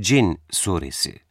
Cin Suresi.